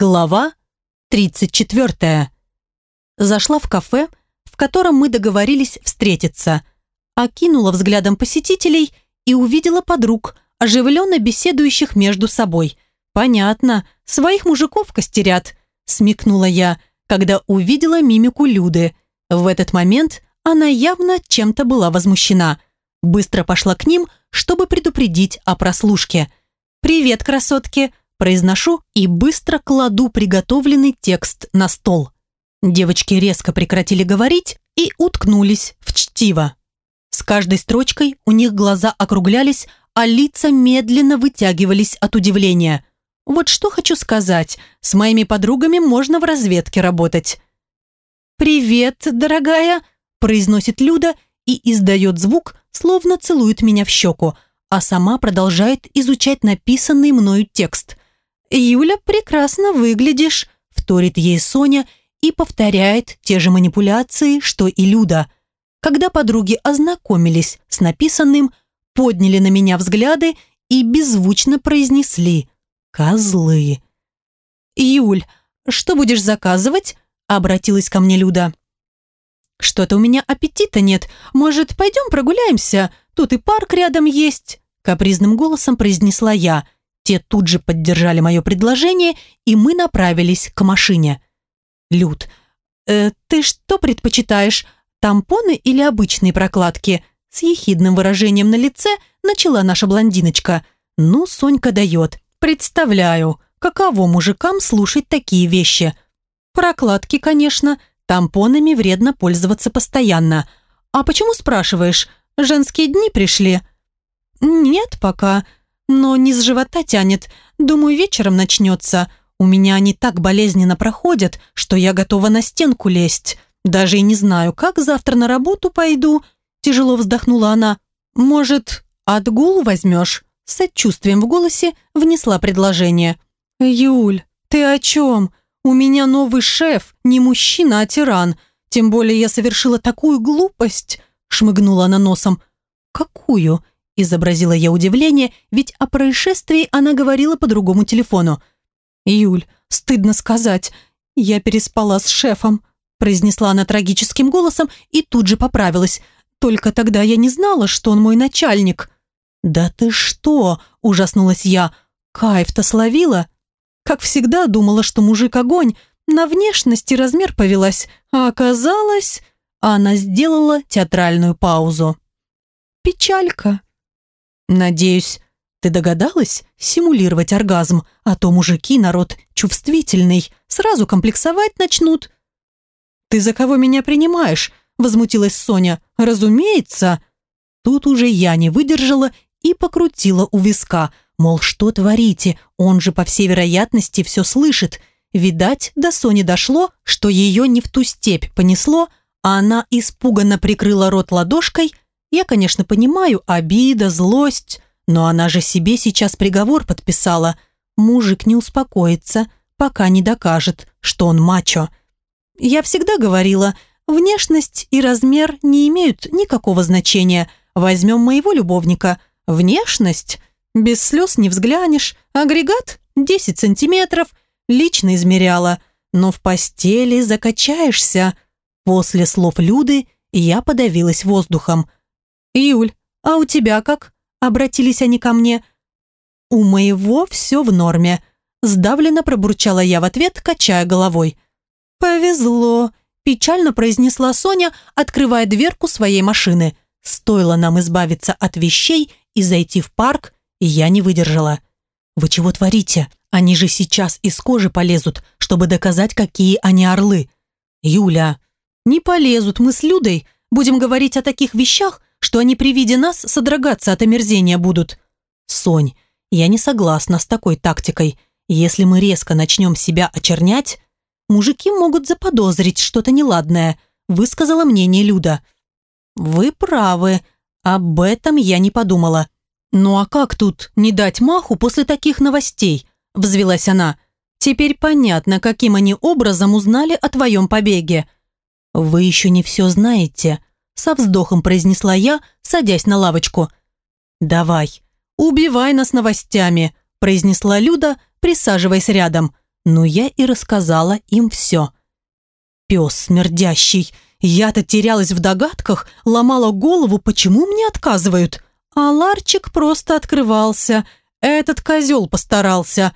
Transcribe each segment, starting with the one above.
Глава 34. Зашла в кафе, в котором мы договорились встретиться. Окинула взглядом посетителей и увидела подруг, оживленно беседующих между собой. «Понятно, своих мужиков костерят», – смекнула я, когда увидела мимику Люды. В этот момент она явно чем-то была возмущена. Быстро пошла к ним, чтобы предупредить о прослушке. «Привет, красотки!» Произношу и быстро кладу приготовленный текст на стол. Девочки резко прекратили говорить и уткнулись в чтиво. С каждой строчкой у них глаза округлялись, а лица медленно вытягивались от удивления. Вот что хочу сказать, с моими подругами можно в разведке работать. «Привет, дорогая», – произносит Люда и издает звук, словно целует меня в щеку, а сама продолжает изучать написанный мною текст. «Юля, прекрасно выглядишь», – вторит ей Соня и повторяет те же манипуляции, что и Люда. Когда подруги ознакомились с написанным, подняли на меня взгляды и беззвучно произнесли «Козлы». «Юль, что будешь заказывать?» – обратилась ко мне Люда. «Что-то у меня аппетита нет. Может, пойдем прогуляемся? Тут и парк рядом есть», – капризным голосом произнесла я – те тут же поддержали мое предложение, и мы направились к машине. «Люд, э, ты что предпочитаешь, тампоны или обычные прокладки?» С ехидным выражением на лице начала наша блондиночка. «Ну, Сонька дает. Представляю, каково мужикам слушать такие вещи. Прокладки, конечно, тампонами вредно пользоваться постоянно. А почему спрашиваешь? Женские дни пришли?» «Нет пока», но с живота тянет. Думаю, вечером начнется. У меня они так болезненно проходят, что я готова на стенку лезть. Даже и не знаю, как завтра на работу пойду. Тяжело вздохнула она. Может, отгул возьмешь? С сочувствием в голосе внесла предложение. «Юль, ты о чем? У меня новый шеф, не мужчина, а тиран. Тем более я совершила такую глупость», шмыгнула она носом. «Какую?» Изобразила я удивление, ведь о происшествии она говорила по другому телефону. «Юль, стыдно сказать, я переспала с шефом», произнесла она трагическим голосом и тут же поправилась. «Только тогда я не знала, что он мой начальник». «Да ты что?» – ужаснулась я. «Кайф-то словила?» Как всегда, думала, что мужик огонь, на внешность и размер повелась, а оказалось... Она сделала театральную паузу. «Печалька», «Надеюсь, ты догадалась симулировать оргазм, а то мужики народ чувствительный, сразу комплексовать начнут». «Ты за кого меня принимаешь?» – возмутилась Соня. «Разумеется». Тут уже я не выдержала и покрутила у виска, мол, что творите, он же, по всей вероятности, все слышит. Видать, до Сони дошло, что ее не в ту степь понесло, а она испуганно прикрыла рот ладошкой – я, конечно, понимаю, обида, злость, но она же себе сейчас приговор подписала. Мужик не успокоится, пока не докажет, что он мачо. Я всегда говорила, внешность и размер не имеют никакого значения. Возьмем моего любовника. Внешность? Без слез не взглянешь. Агрегат? 10 сантиметров. Лично измеряла. Но в постели закачаешься. После слов Люды я подавилась воздухом. «Юль, а у тебя как?» – обратились они ко мне. «У моего все в норме», – сдавленно пробурчала я в ответ, качая головой. «Повезло», – печально произнесла Соня, открывая дверку своей машины. Стоило нам избавиться от вещей и зайти в парк, и я не выдержала. «Вы чего творите? Они же сейчас из кожи полезут, чтобы доказать, какие они орлы». «Юля, не полезут, мы с Людой будем говорить о таких вещах, что они при виде нас содрогаться от омерзения будут. Сонь, я не согласна с такой тактикой. Если мы резко начнем себя очернять, мужики могут заподозрить что-то неладное, высказала мнение Люда. Вы правы, об этом я не подумала. Ну а как тут не дать маху после таких новостей? Взвелась она. Теперь понятно, каким они образом узнали о твоем побеге. Вы еще не все знаете, со вздохом произнесла я, садясь на лавочку. «Давай, убивай нас новостями», произнесла Люда, присаживаясь рядом. но я и рассказала им все. Пес смердящий. Я-то терялась в догадках, ломала голову, почему мне отказывают. А ларчик просто открывался. Этот козел постарался.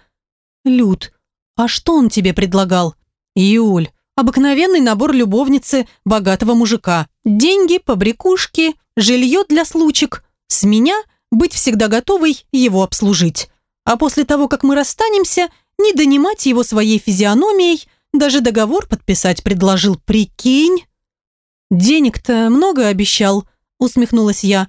Люд, а что он тебе предлагал? Юль, обыкновенный набор любовницы богатого мужика. Деньги, побрякушки, жилье для случек. С меня быть всегда готовой его обслужить. А после того, как мы расстанемся, не донимать его своей физиономией, даже договор подписать предложил, прикинь. «Денег-то много обещал», усмехнулась я.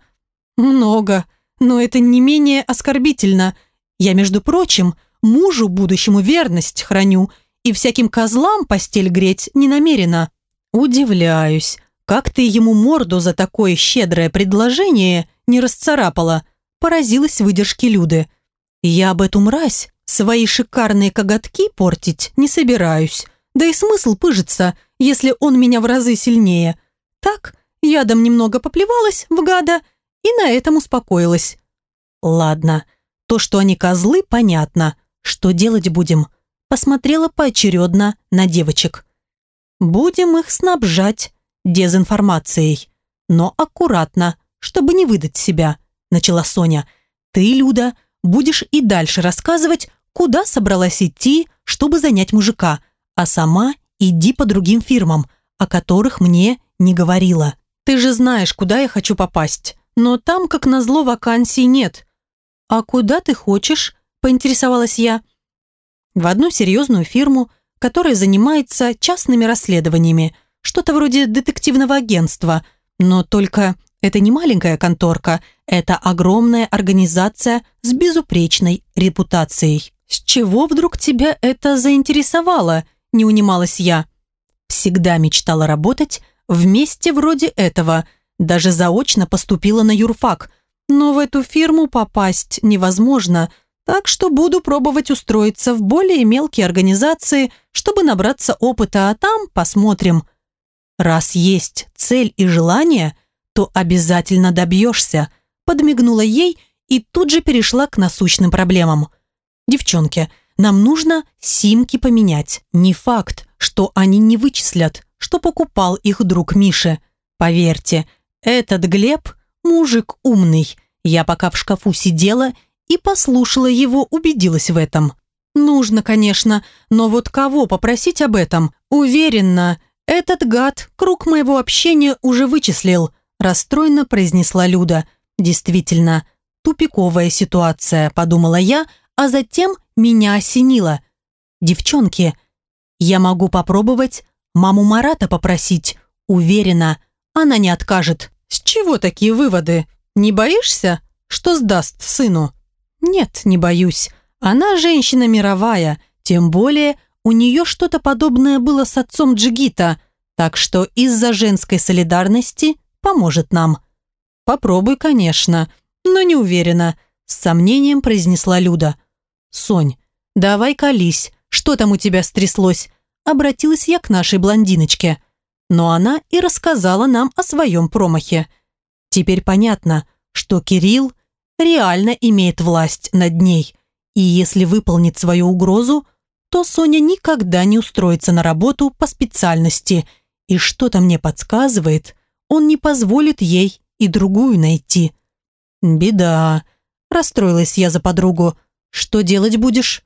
«Много, но это не менее оскорбительно. Я, между прочим, мужу будущему верность храню и всяким козлам постель греть не намерена. Удивляюсь, как ты ему морду за такое щедрое предложение не расцарапала?» Поразилась выдержки Люды. «Я об эту мразь свои шикарные коготки портить не собираюсь. Да и смысл пыжиться, если он меня в разы сильнее. Так, ядом немного поплевалась в гада и на этом успокоилась. Ладно, то, что они козлы, понятно. Что делать будем? Посмотрела поочередно на девочек. Будем их снабжать дезинформацией. Но аккуратно, чтобы не выдать себя, начала Соня. Ты, Люда, будешь и дальше рассказывать, куда собралась идти, чтобы занять мужика, а сама иди по другим фирмам, о которых мне не говорила. Ты же знаешь, куда я хочу попасть, но там, как назло, вакансий нет. А куда ты хочешь? Поинтересовалась я. В одну серьезную фирму, которая занимается частными расследованиями, что-то вроде детективного агентства, но только это не маленькая конторка, это огромная организация с безупречной репутацией. «С чего вдруг тебя это заинтересовало?» – не унималась я. Всегда мечтала работать в месте вроде этого, даже заочно поступила на юрфак, но в эту фирму попасть невозможно, так что буду пробовать устроиться в более мелкие организации, чтобы набраться опыта, а там посмотрим. Раз есть цель и желание, то обязательно добьешься, подмигнула ей и тут же перешла к насущным проблемам – Девчонки, нам нужно симки поменять. Не факт, что они не вычислят, что покупал их друг Миша. Поверьте, этот Глеб – мужик умный. Я пока в шкафу сидела и послушала его, убедилась в этом. Нужно, конечно, но вот кого попросить об этом? Уверена, этот гад круг моего общения уже вычислил, расстроенно произнесла Люда. Действительно, тупиковая ситуация, подумала я – а затем меня осенило. «Девчонки, я могу попробовать маму Марата попросить. Уверена, она не откажет». «С чего такие выводы? Не боишься, что сдаст сыну?» «Нет, не боюсь. Она женщина мировая, тем более у нее что-то подобное было с отцом Джигита, так что из-за женской солидарности поможет нам». «Попробуй, конечно, но не уверена», – с сомнением произнесла Люда. «Сонь, давай колись, что там у тебя стряслось?» Обратилась я к нашей блондиночке. Но она и рассказала нам о своем промахе. Теперь понятно, что Кирилл реально имеет власть над ней. И если выполнит свою угрозу, то Соня никогда не устроится на работу по специальности. И что-то мне подсказывает, он не позволит ей и другую найти. «Беда», – расстроилась я за подругу. Что делать будешь?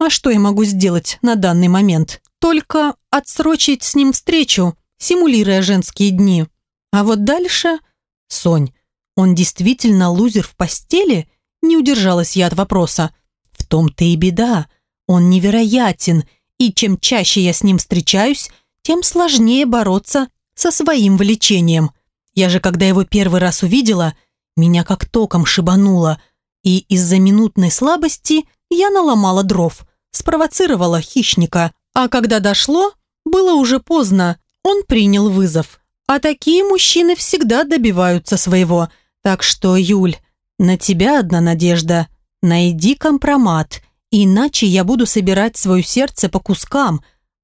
А что я могу сделать на данный момент? Только отсрочить с ним встречу, симулируя женские дни. А вот дальше... Сонь, он действительно лузер в постели? Не удержалась я от вопроса. В том-то и беда. Он невероятен, и чем чаще я с ним встречаюсь, тем сложнее бороться со своим влечением. Я же, когда его первый раз увидела, меня как током шибануло – и из-за минутной слабости я наломала дров, спровоцировала хищника. А когда дошло, было уже поздно, он принял вызов. А такие мужчины всегда добиваются своего. Так что, Юль, на тебя одна надежда. Найди компромат, иначе я буду собирать свое сердце по кускам.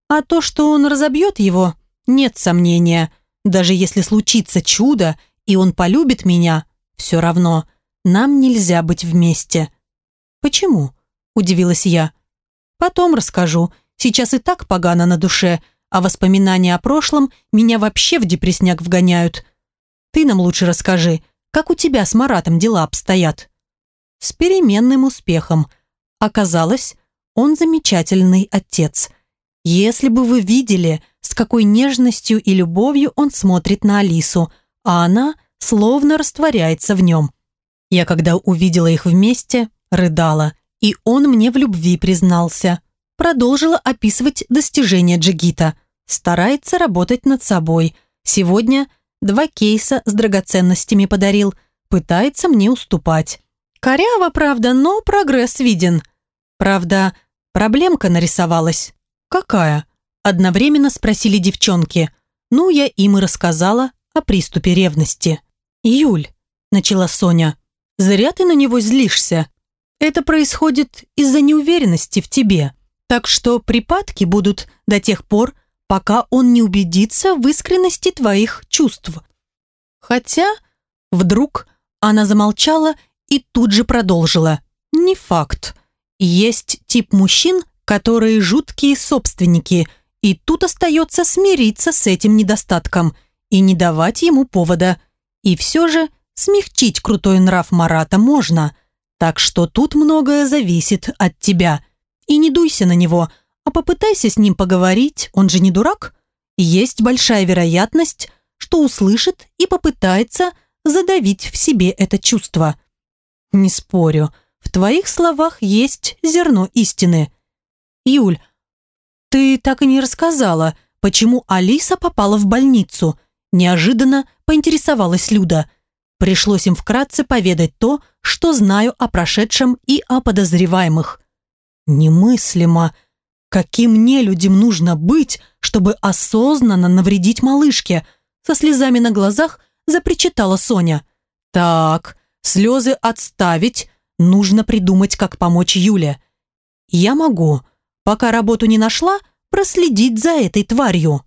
А то, что он разобьет его, нет сомнения. Даже если случится чудо, и он полюбит меня, все равно – нам нельзя быть вместе». «Почему?» – удивилась я. «Потом расскажу. Сейчас и так погано на душе, а воспоминания о прошлом меня вообще в депресняк вгоняют. Ты нам лучше расскажи, как у тебя с Маратом дела обстоят?» С переменным успехом. Оказалось, он замечательный отец. Если бы вы видели, с какой нежностью и любовью он смотрит на Алису, а она словно растворяется в нем. Я, когда увидела их вместе, рыдала, и он мне в любви признался. Продолжила описывать достижения Джигита. Старается работать над собой. Сегодня два кейса с драгоценностями подарил. Пытается мне уступать. Коряво, правда, но прогресс виден. Правда, проблемка нарисовалась. Какая? Одновременно спросили девчонки. Ну, я им и рассказала о приступе ревности. «Юль», – начала Соня, – «зря ты на него злишься. Это происходит из-за неуверенности в тебе. Так что припадки будут до тех пор, пока он не убедится в искренности твоих чувств». Хотя, вдруг она замолчала и тут же продолжила. «Не факт. Есть тип мужчин, которые жуткие собственники – и тут остается смириться с этим недостатком и не давать ему повода. И все же смягчить крутой нрав Марата можно. Так что тут многое зависит от тебя. И не дуйся на него, а попытайся с ним поговорить, он же не дурак. Есть большая вероятность, что услышит и попытается задавить в себе это чувство. Не спорю, в твоих словах есть зерно истины. Юль, «Ты так и не рассказала, почему Алиса попала в больницу?» Неожиданно поинтересовалась Люда. Пришлось им вкратце поведать то, что знаю о прошедшем и о подозреваемых. «Немыслимо! Каким нелюдям нужно быть, чтобы осознанно навредить малышке?» Со слезами на глазах запричитала Соня. «Так, слезы отставить, нужно придумать, как помочь Юле». «Я могу», пока работу не нашла, проследить за этой тварью.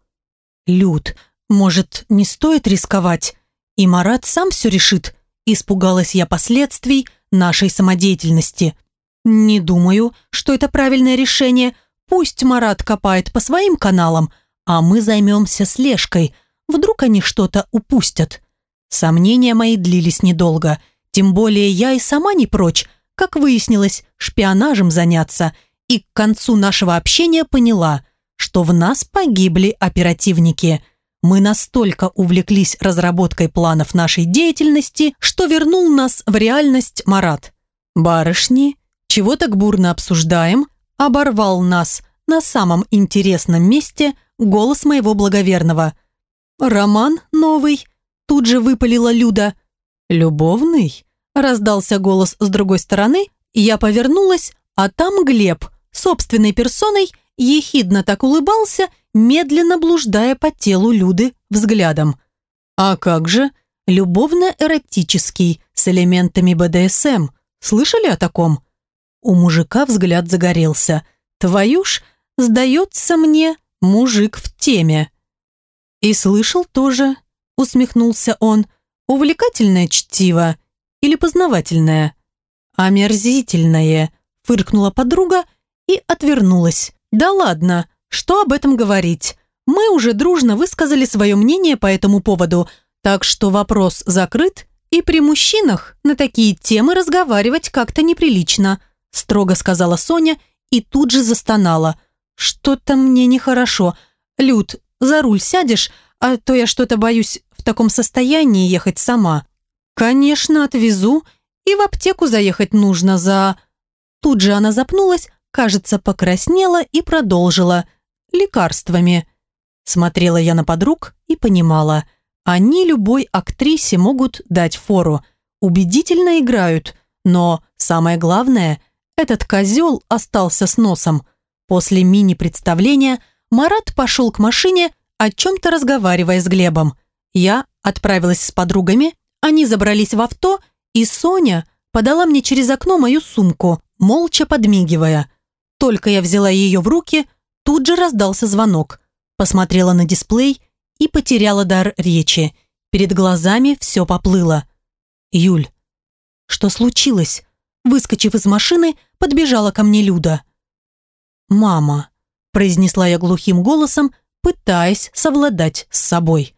Люд, может, не стоит рисковать? И Марат сам все решит. Испугалась я последствий нашей самодеятельности. Не думаю, что это правильное решение. Пусть Марат копает по своим каналам, а мы займемся слежкой. Вдруг они что-то упустят. Сомнения мои длились недолго. Тем более я и сама не прочь, как выяснилось, шпионажем заняться – и к концу нашего общения поняла, что в нас погибли оперативники. Мы настолько увлеклись разработкой планов нашей деятельности, что вернул нас в реальность Марат. «Барышни, чего так бурно обсуждаем?» Оборвал нас на самом интересном месте голос моего благоверного. «Роман новый», тут же выпалила Люда. «Любовный?» раздался голос с другой стороны, я повернулась, а там Глеб, собственной персоной ехидно так улыбался, медленно блуждая по телу Люды взглядом. А как же любовно-эротический с элементами БДСМ? Слышали о таком? У мужика взгляд загорелся. Твою ж, сдается мне, мужик в теме. И слышал тоже, усмехнулся он, увлекательное чтиво или познавательное? Омерзительное, фыркнула подруга и отвернулась. «Да ладно, что об этом говорить? Мы уже дружно высказали свое мнение по этому поводу, так что вопрос закрыт, и при мужчинах на такие темы разговаривать как-то неприлично», строго сказала Соня и тут же застонала. «Что-то мне нехорошо. Люд, за руль сядешь, а то я что-то боюсь в таком состоянии ехать сама». «Конечно, отвезу, и в аптеку заехать нужно за...» Тут же она запнулась, кажется, покраснела и продолжила. «Лекарствами». Смотрела я на подруг и понимала. Они любой актрисе могут дать фору. Убедительно играют. Но самое главное, этот козел остался с носом. После мини-представления Марат пошел к машине, о чем-то разговаривая с Глебом. Я отправилась с подругами, они забрались в авто, и Соня подала мне через окно мою сумку, молча подмигивая. Только я взяла ее в руки, тут же раздался звонок. Посмотрела на дисплей и потеряла дар речи. Перед глазами все поплыло. «Юль, что случилось?» Выскочив из машины, подбежала ко мне Люда. «Мама, произнесла я глухим голосом, пытаясь совладать с собой.